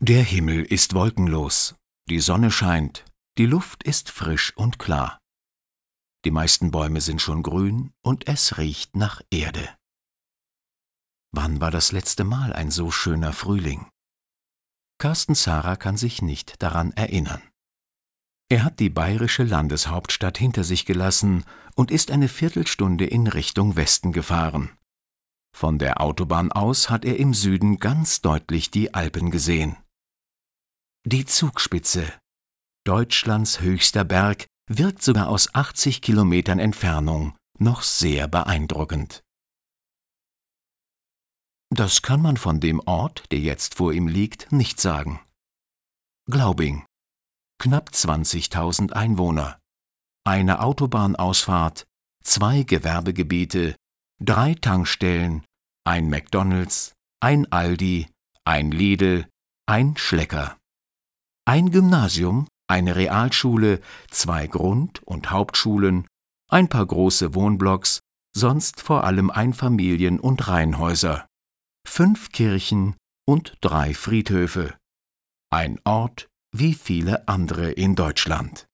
Der Himmel ist wolkenlos, die Sonne scheint, die Luft ist frisch und klar. Die meisten Bäume sind schon grün und es riecht nach Erde. Wann war das letzte Mal ein so schöner Frühling? Carsten Zara kann sich nicht daran erinnern. Er hat die bayerische Landeshauptstadt hinter sich gelassen und ist eine Viertelstunde in Richtung Westen gefahren. Von der Autobahn aus hat er im Süden ganz deutlich die Alpen gesehen. Die Zugspitze, Deutschlands höchster Berg, wirkt sogar aus 80 Kilometern Entfernung noch sehr beeindruckend. Das kann man von dem Ort, der jetzt vor ihm liegt, nicht sagen. Glaubing. Knapp 20.000 Einwohner. Eine Autobahnausfahrt, zwei Gewerbegebiete, drei Tankstellen, ein McDonald's, ein Aldi, ein Lidl, ein Schlecker. Ein Gymnasium, eine Realschule, zwei Grund- und Hauptschulen, ein paar große Wohnblocks, sonst vor allem Einfamilien- und Reihenhäuser, fünf Kirchen und drei Friedhöfe. Ein Ort wie viele andere in Deutschland.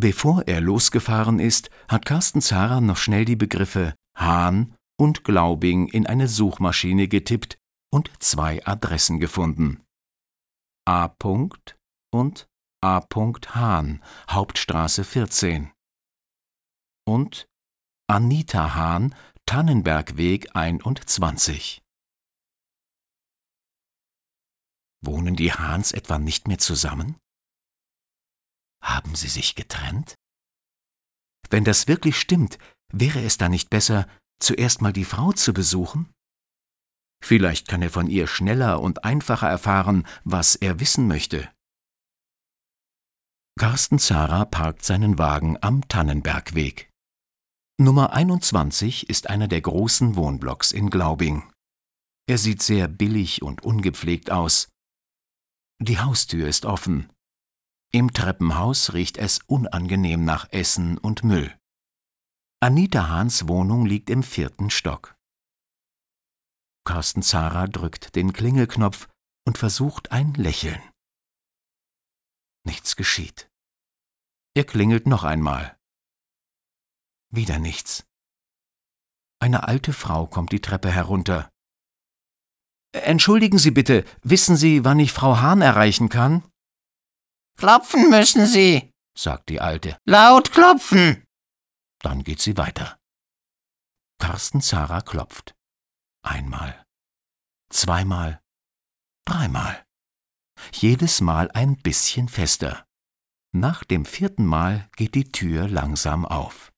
Bevor er losgefahren ist, hat Carsten Zara noch schnell die Begriffe Hahn und Glaubing in eine Suchmaschine getippt und zwei Adressen gefunden. A. und A. Hahn, Hauptstraße 14. Und Anita Hahn, Tannenbergweg 21. Wohnen die Hahns etwa nicht mehr zusammen? Haben sie sich getrennt? Wenn das wirklich stimmt, wäre es da nicht besser, zuerst mal die Frau zu besuchen? Vielleicht kann er von ihr schneller und einfacher erfahren, was er wissen möchte. Carsten Zara parkt seinen Wagen am Tannenbergweg. Nummer 21 ist einer der großen Wohnblocks in Glaubing. Er sieht sehr billig und ungepflegt aus. Die Haustür ist offen. Im Treppenhaus riecht es unangenehm nach Essen und Müll. Anita Hahns Wohnung liegt im vierten Stock. Carsten Zara drückt den Klingelknopf und versucht ein Lächeln. Nichts geschieht. Er klingelt noch einmal. Wieder nichts. Eine alte Frau kommt die Treppe herunter. Entschuldigen Sie bitte, wissen Sie, wann ich Frau Hahn erreichen kann? Klopfen müssen Sie, sagt die Alte. Laut klopfen! Dann geht sie weiter. Carsten Zara klopft. Einmal, zweimal, dreimal. Jedes Mal ein bisschen fester. Nach dem vierten Mal geht die Tür langsam auf.